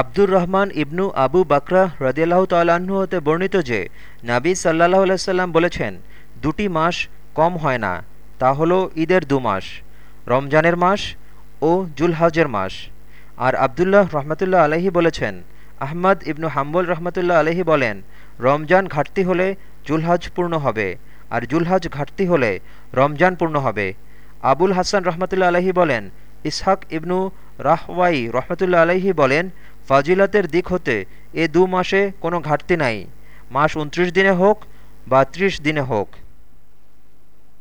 আব্দুর রহমান ইবনু আবু বাকরা রদিয়াল্লাহ তাল্লাহ্ন হতে বর্ণিত যে, নাবী সাল্লাহ আলাইসাল্লাম বলেছেন, দুটি মাস কম হয় না, তা হলো ঈদের দু মাস, রমজানের মাস ও জুলহাজের মাস। আর আবদুল্লাহ রহমতুল্লাহ আলহি বলেছেন, আহমদ ইবনু হাম্বুল রহমতুল্লাহ আলহি বলেন, রমজান ঘাটতি হলে জুলহাজ পূর্ণ হবে, আর জুলহাজ ঘাটতি হলে রমজান পূর্ণ হবে। আবুল হাসান রহমতুল্লা আলহি বলেন, ইসহাক ইবনু রাহওয়াই রহমতুল্লা আলহি বলেন ফাজিলাতের দিক হতে এ দু মাসে কোনো ঘাটতি নাই। মাস উনত্রিশ দিনে হোক বা ত্রিশ দিনে হোক।